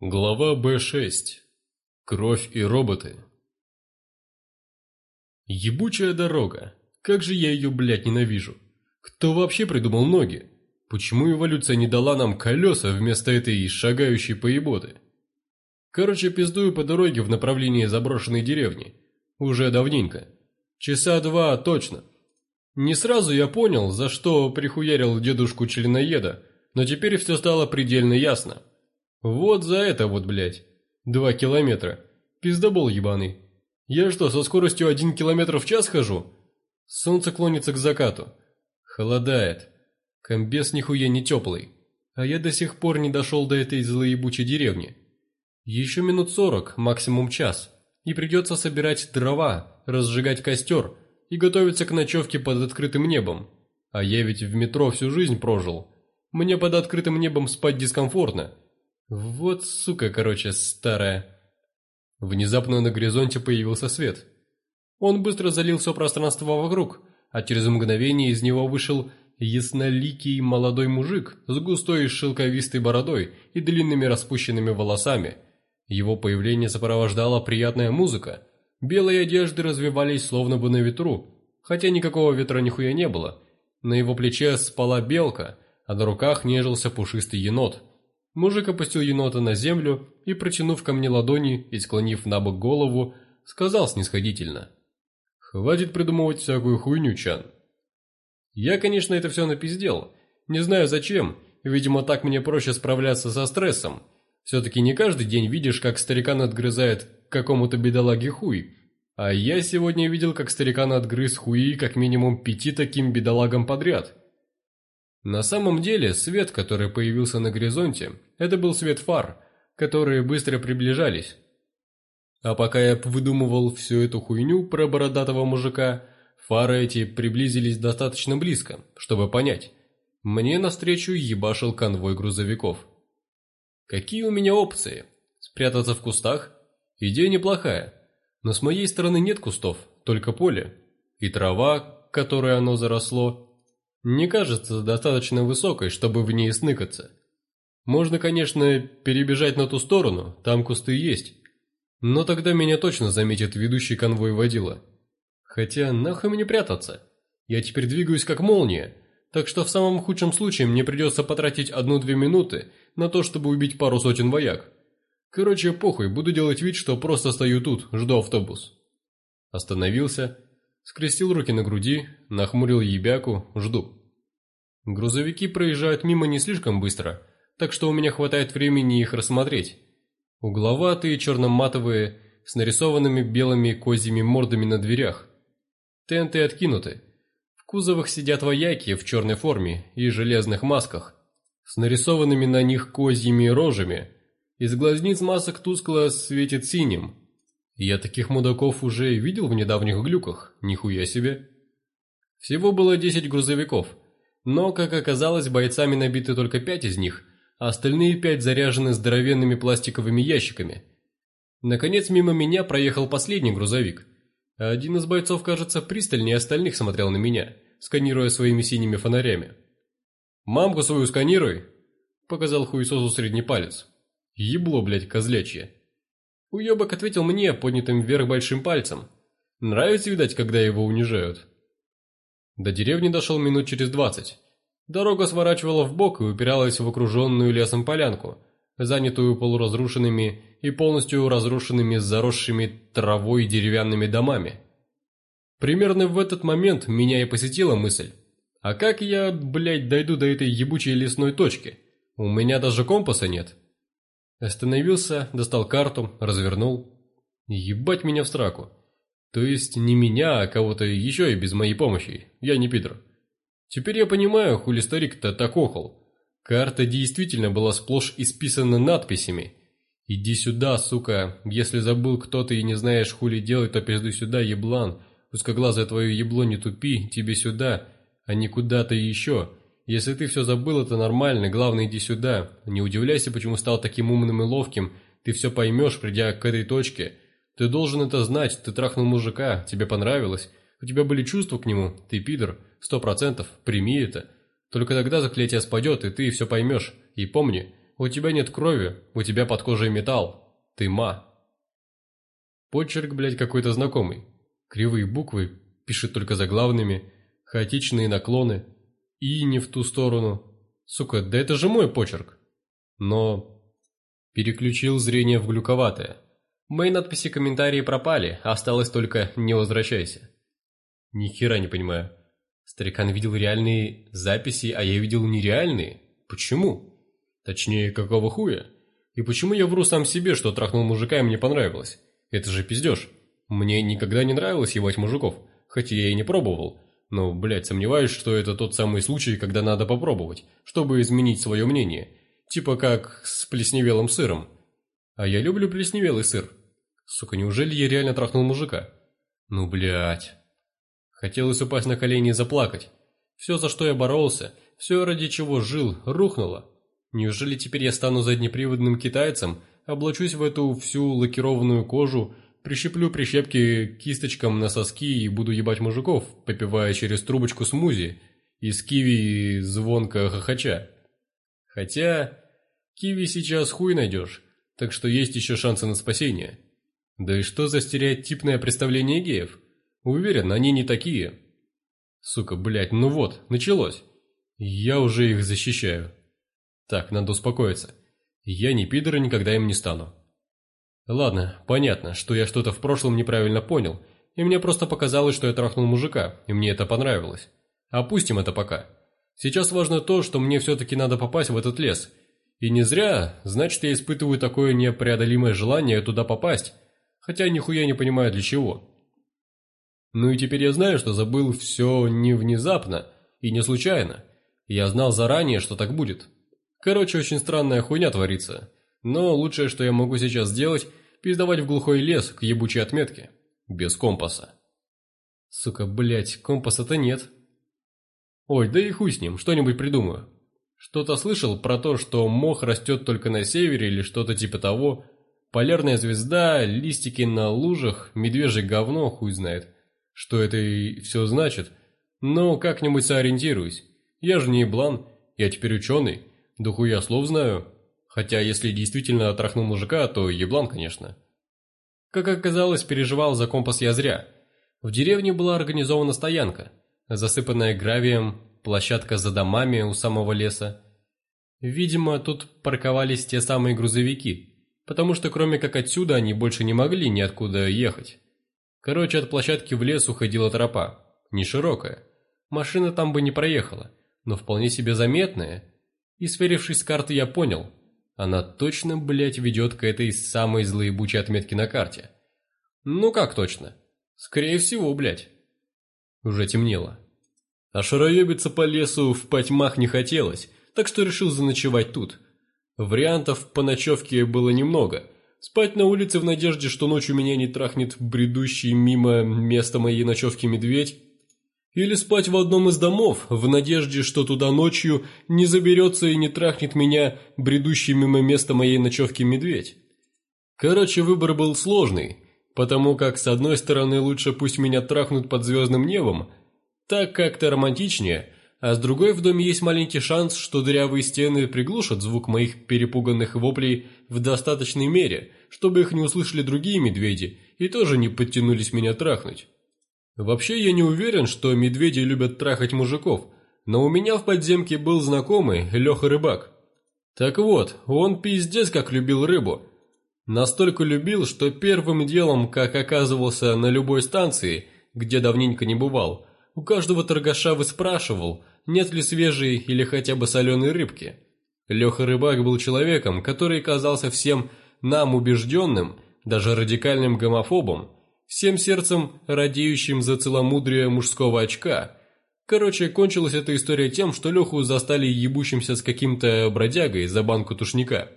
Глава Б6. Кровь и роботы. Ебучая дорога. Как же я ее, блядь, ненавижу. Кто вообще придумал ноги? Почему эволюция не дала нам колеса вместо этой шагающей поеботы? Короче, пиздую по дороге в направлении заброшенной деревни. Уже давненько. Часа два точно. Не сразу я понял, за что прихуярил дедушку членоеда, но теперь все стало предельно ясно. Вот за это вот, блядь. Два километра. Пиздобол ебаный. Я что, со скоростью один километр в час хожу? Солнце клонится к закату. Холодает. Комбес нихуя не теплый. А я до сих пор не дошел до этой злоебучей деревни. Еще минут сорок, максимум час. И придется собирать дрова, разжигать костер и готовиться к ночевке под открытым небом. А я ведь в метро всю жизнь прожил. Мне под открытым небом спать дискомфортно. Вот сука, короче, старая. Внезапно на горизонте появился свет. Он быстро залил все пространство вокруг, а через мгновение из него вышел ясноликий молодой мужик с густой шелковистой бородой и длинными распущенными волосами. Его появление сопровождала приятная музыка. Белые одежды развивались словно бы на ветру, хотя никакого ветра нихуя не было. На его плече спала белка, а на руках нежился пушистый енот – Мужик опустил енота на землю и, протянув ко мне ладони и склонив на бок голову, сказал снисходительно. «Хватит придумывать всякую хуйню, Чан. Я, конечно, это все напиздел. Не знаю зачем, видимо, так мне проще справляться со стрессом. Все-таки не каждый день видишь, как старикан отгрызает какому-то бедолаге хуй. А я сегодня видел, как старикан отгрыз хуи как минимум пяти таким бедолагам подряд». На самом деле, свет, который появился на горизонте, это был свет фар, которые быстро приближались. А пока я выдумывал всю эту хуйню про бородатого мужика, фары эти приблизились достаточно близко, чтобы понять. Мне навстречу ебашил конвой грузовиков. Какие у меня опции? Спрятаться в кустах? Идея неплохая, но с моей стороны нет кустов, только поле. И трава, которой оно заросло, не кажется достаточно высокой, чтобы в ней сныкаться. Можно, конечно, перебежать на ту сторону, там кусты есть. Но тогда меня точно заметит ведущий конвой водила. Хотя нахуй мне прятаться? Я теперь двигаюсь как молния, так что в самом худшем случае мне придется потратить одну-две минуты на то, чтобы убить пару сотен вояк. Короче, похуй, буду делать вид, что просто стою тут, жду автобус. Остановился, скрестил руки на груди, нахмурил ебяку, жду. Грузовики проезжают мимо не слишком быстро – так что у меня хватает времени их рассмотреть. Угловатые, черно-матовые, с нарисованными белыми козьими мордами на дверях. Тенты откинуты. В кузовах сидят вояки в черной форме и железных масках, с нарисованными на них козьими рожами. Из глазниц масок тускло светит синим. Я таких мудаков уже видел в недавних глюках, нихуя себе. Всего было 10 грузовиков, но, как оказалось, бойцами набиты только 5 из них – остальные пять заряжены здоровенными пластиковыми ящиками. Наконец мимо меня проехал последний грузовик. Один из бойцов, кажется, пристальнее остальных смотрел на меня, сканируя своими синими фонарями. «Мамку свою сканируй!» – показал хуесосу средний палец. «Ебло, блядь, козлячье!» Уебок ответил мне, поднятым вверх большим пальцем. Нравится, видать, когда его унижают. До деревни дошел минут через двадцать. Дорога сворачивала в бок и упиралась в окруженную лесом полянку, занятую полуразрушенными и полностью разрушенными заросшими травой деревянными домами. Примерно в этот момент меня и посетила мысль. А как я, блядь, дойду до этой ебучей лесной точки? У меня даже компаса нет. Остановился, достал карту, развернул. Ебать меня в страку. То есть не меня, а кого-то еще и без моей помощи. Я не Питер. Теперь я понимаю, хули старик-то так охал. Карта действительно была сплошь исписана надписями. «Иди сюда, сука! Если забыл, кто ты и не знаешь, хули делать, то пизду сюда, еблан! Узкоглазое твое ебло не тупи, тебе сюда, а не куда-то еще! Если ты все забыл, это нормально, главное, иди сюда! Не удивляйся, почему стал таким умным и ловким, ты все поймешь, придя к этой точке! Ты должен это знать, ты трахнул мужика, тебе понравилось, у тебя были чувства к нему, ты пидор, Сто процентов прими это. Только тогда заклятие спадет, и ты все поймешь. И помни, у тебя нет крови, у тебя под кожей металл. Ты ма. Почерк, блядь, какой-то знакомый. Кривые буквы, пишет только заглавными, хаотичные наклоны. И не в ту сторону. Сука, да это же мой почерк. Но... Переключил зрение в глюковатое. Мои надписи и комментарии пропали, осталось только «не возвращайся». Ни хера не понимаю. Старикан видел реальные записи, а я видел нереальные. Почему? Точнее, какого хуя? И почему я вру сам себе, что трахнул мужика и мне понравилось? Это же пиздеж. Мне никогда не нравилось ебать мужиков, хотя я и не пробовал. Но, блядь, сомневаюсь, что это тот самый случай, когда надо попробовать, чтобы изменить свое мнение. Типа как с плесневелым сыром. А я люблю плесневелый сыр. Сука, неужели я реально трахнул мужика? Ну, блядь. Хотелось упасть на колени и заплакать. Все, за что я боролся, все, ради чего жил, рухнуло. Неужели теперь я стану заднеприводным китайцем, облачусь в эту всю лакированную кожу, прищеплю прищепки кисточкам на соски и буду ебать мужиков, попивая через трубочку смузи из киви и звонко хохоча? Хотя... Киви сейчас хуй найдешь, так что есть еще шансы на спасение. Да и что за стереотипное представление геев? Уверен, они не такие. Сука, блядь, ну вот, началось. Я уже их защищаю. Так, надо успокоиться. Я не пидор и никогда им не стану. Ладно, понятно, что я что-то в прошлом неправильно понял, и мне просто показалось, что я трахнул мужика, и мне это понравилось. Опустим это пока. Сейчас важно то, что мне все-таки надо попасть в этот лес. И не зря, значит, я испытываю такое непреодолимое желание туда попасть, хотя нихуя не понимаю для чего. Ну и теперь я знаю, что забыл все не внезапно и не случайно. Я знал заранее, что так будет. Короче, очень странная хуйня творится. Но лучшее, что я могу сейчас сделать, пиздовать в глухой лес к ебучей отметке. Без компаса. Сука, блять, компаса-то нет. Ой, да и хуй с ним, что-нибудь придумаю. Что-то слышал про то, что мох растет только на севере или что-то типа того. Полярная звезда, листики на лужах, медвежье говно, хуй знает что это и все значит, но как-нибудь сориентируюсь. Я же не блан, я теперь ученый, духу я слов знаю. Хотя, если действительно отрахнул мужика, то еблан, конечно. Как оказалось, переживал за компас я зря. В деревне была организована стоянка, засыпанная гравием, площадка за домами у самого леса. Видимо, тут парковались те самые грузовики, потому что кроме как отсюда они больше не могли ниоткуда ехать. Короче, от площадки в лес уходила тропа, не широкая. Машина там бы не проехала, но вполне себе заметная. И сверившись с картой, я понял, она точно, блядь, ведет к этой самой злоебучей отметке на карте. Ну как точно? Скорее всего, блядь. Уже темнело. А шароебиться по лесу в потьмах не хотелось, так что решил заночевать тут. Вариантов по ночевке было немного – Спать на улице в надежде, что ночью меня не трахнет бредущий мимо места моей ночевки медведь? Или спать в одном из домов, в надежде, что туда ночью не заберется и не трахнет меня бредущий мимо места моей ночевки медведь? Короче, выбор был сложный, потому как, с одной стороны, лучше пусть меня трахнут под звездным небом, так как-то романтичнее, а с другой в доме есть маленький шанс, что дырявые стены приглушат звук моих перепуганных воплей в достаточной мере, чтобы их не услышали другие медведи и тоже не подтянулись меня трахнуть. Вообще я не уверен, что медведи любят трахать мужиков, но у меня в подземке был знакомый Леха Рыбак. Так вот, он пиздец как любил рыбу. Настолько любил, что первым делом, как оказывался на любой станции, где давненько не бывал – у каждого торгаша выспрашивал, нет ли свежей или хотя бы соленой рыбки. Леха Рыбак был человеком, который казался всем нам убежденным, даже радикальным гомофобом, всем сердцем радеющим за целомудрие мужского очка. Короче, кончилась эта история тем, что Леху застали ебущимся с каким-то бродягой за банку тушника.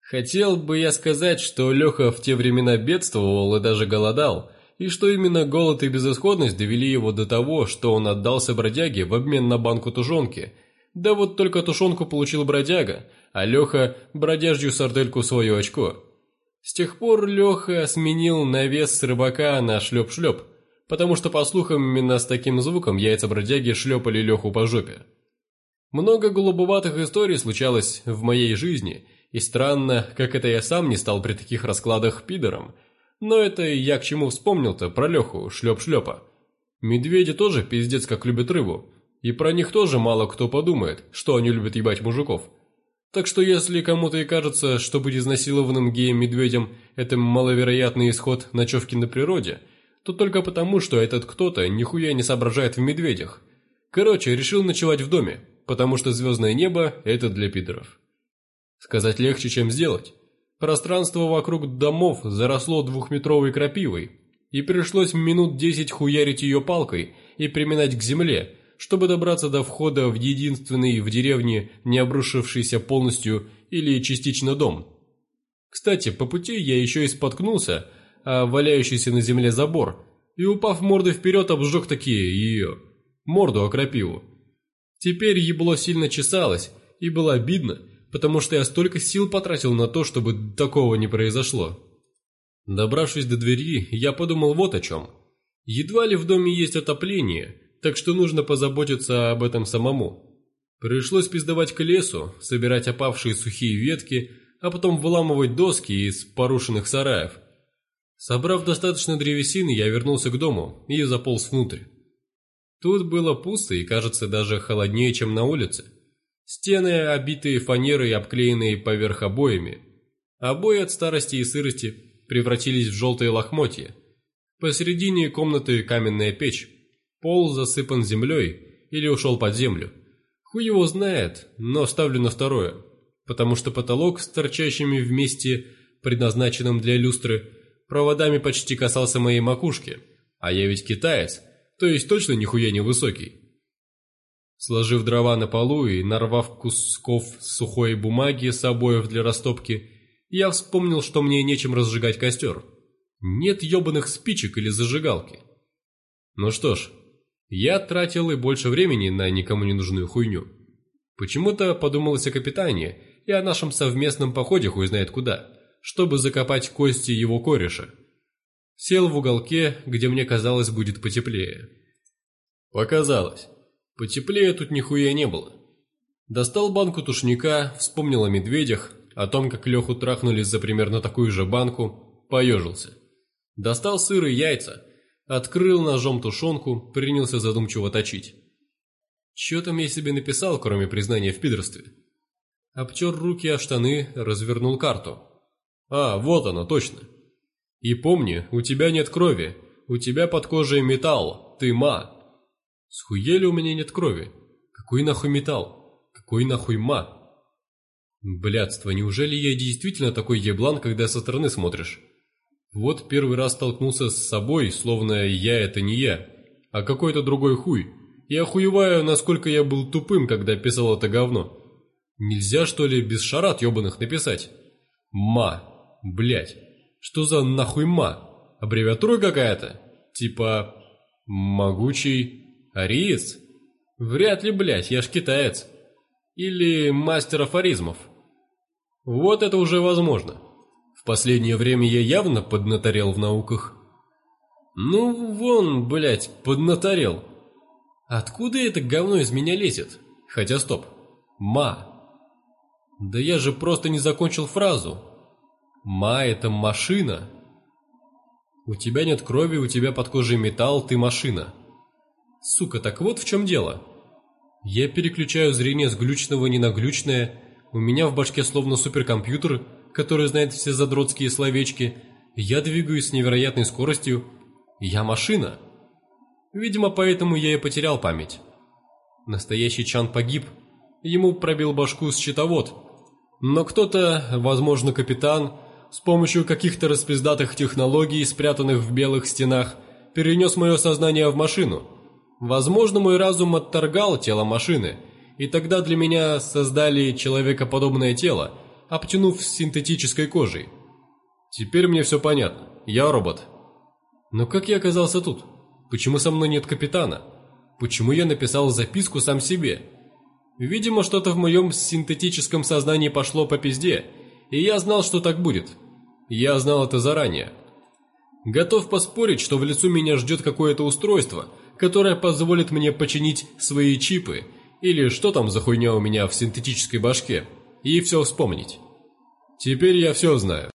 Хотел бы я сказать, что Леха в те времена бедствовал и даже голодал, и что именно голод и безысходность довели его до того, что он отдался бродяге в обмен на банку тушенки. Да вот только тушенку получил бродяга, а Леха – бродяжью сардельку свое очко. С тех пор Леха сменил навес с рыбака на шлеп-шлеп, потому что, по слухам, именно с таким звуком яйца бродяги шлепали Леху по жопе. Много голубоватых историй случалось в моей жизни, и странно, как это я сам не стал при таких раскладах пидором – но это я к чему вспомнил-то про Леху, шлеп-шлепа. Медведи тоже пиздец как любят рыбу, и про них тоже мало кто подумает, что они любят ебать мужиков. Так что если кому-то и кажется, что быть изнасилованным геем-медведем – это маловероятный исход ночевки на природе, то только потому, что этот кто-то нихуя не соображает в медведях. Короче, решил ночевать в доме, потому что звездное небо – это для пидоров. Сказать легче, чем сделать. Пространство вокруг домов заросло двухметровой крапивой, и пришлось минут десять хуярить ее палкой и приминать к земле, чтобы добраться до входа в единственный в деревне не обрушившийся полностью или частично дом. Кстати, по пути я еще и споткнулся, а валяющийся на земле забор, и упав мордой вперед, обжег такие ее, морду о крапиву. Теперь ебло сильно чесалось, и было обидно – потому что я столько сил потратил на то, чтобы такого не произошло. Добравшись до двери, я подумал вот о чем. Едва ли в доме есть отопление, так что нужно позаботиться об этом самому. Пришлось пиздовать к лесу, собирать опавшие сухие ветки, а потом выламывать доски из порушенных сараев. Собрав достаточно древесины, я вернулся к дому и заполз внутрь. Тут было пусто и, кажется, даже холоднее, чем на улице. Стены, обитые фанерой, обклеенные поверх обоями. Обои от старости и сырости превратились в желтые лохмотья. Посередине комнаты каменная печь. Пол засыпан землей или ушел под землю. Хуй его знает, но ставлю на второе. Потому что потолок с торчащими вместе, предназначенным для люстры, проводами почти касался моей макушки. А я ведь китаец, то есть точно нихуя не высокий. Сложив дрова на полу и нарвав кусков сухой бумаги с обоев для растопки, я вспомнил, что мне нечем разжигать костер. Нет ебаных спичек или зажигалки. Ну что ж, я тратил и больше времени на никому не нужную хуйню. Почему-то подумалось о капитане и о нашем совместном походе хуй знает куда, чтобы закопать кости его кореша. Сел в уголке, где мне казалось будет потеплее. Показалось. Потеплее тут нихуя не было. Достал банку тушника, вспомнил о медведях, о том, как Леху трахнули за примерно такую же банку, поежился. Достал сыр и яйца, открыл ножом тушенку, принялся задумчиво точить. Че там я себе написал, кроме признания в пидорстве? Обтер руки о штаны, развернул карту. А, вот она, точно. И помни, у тебя нет крови, у тебя под кожей металл, ты ма, Схуели у меня нет крови. Какой нахуй металл? Какой нахуй ма? Блядство, неужели я действительно такой еблан, когда со стороны смотришь? Вот первый раз столкнулся с собой, словно я это не я, а какой-то другой хуй. Я охуеваю, насколько я был тупым, когда писал это говно. Нельзя, что ли, без шарат ебаных написать? Ма. Блять. Что за нахуй ма? Аббревиатура какая-то? Типа... Могучий... Ариец? Вряд ли, блядь, я ж китаец. Или мастер афоризмов. Вот это уже возможно. В последнее время я явно поднаторел в науках. Ну, вон, блядь, поднаторел. Откуда это говно из меня лезет? Хотя, стоп. Ма. Да я же просто не закончил фразу. Ма – это машина. У тебя нет крови, у тебя под кожей металл, ты машина. Сука, так вот в чем дело. Я переключаю зрение с глючного не на глючное, у меня в башке словно суперкомпьютер, который знает все задротские словечки, я двигаюсь с невероятной скоростью, я машина. Видимо, поэтому я и потерял память. Настоящий Чан погиб, ему пробил башку счетовод. Но кто-то, возможно, капитан, с помощью каких-то распиздатых технологий, спрятанных в белых стенах, перенес мое сознание в машину. Возможно, мой разум отторгал тело машины, и тогда для меня создали человекоподобное тело, обтянув синтетической кожей. Теперь мне все понятно. Я робот. Но как я оказался тут? Почему со мной нет капитана? Почему я написал записку сам себе? Видимо, что-то в моем синтетическом сознании пошло по пизде, и я знал, что так будет. Я знал это заранее. Готов поспорить, что в лицу меня ждет какое-то устройство – которая позволит мне починить свои чипы, или что там за хуйня у меня в синтетической башке, и все вспомнить. Теперь я все знаю.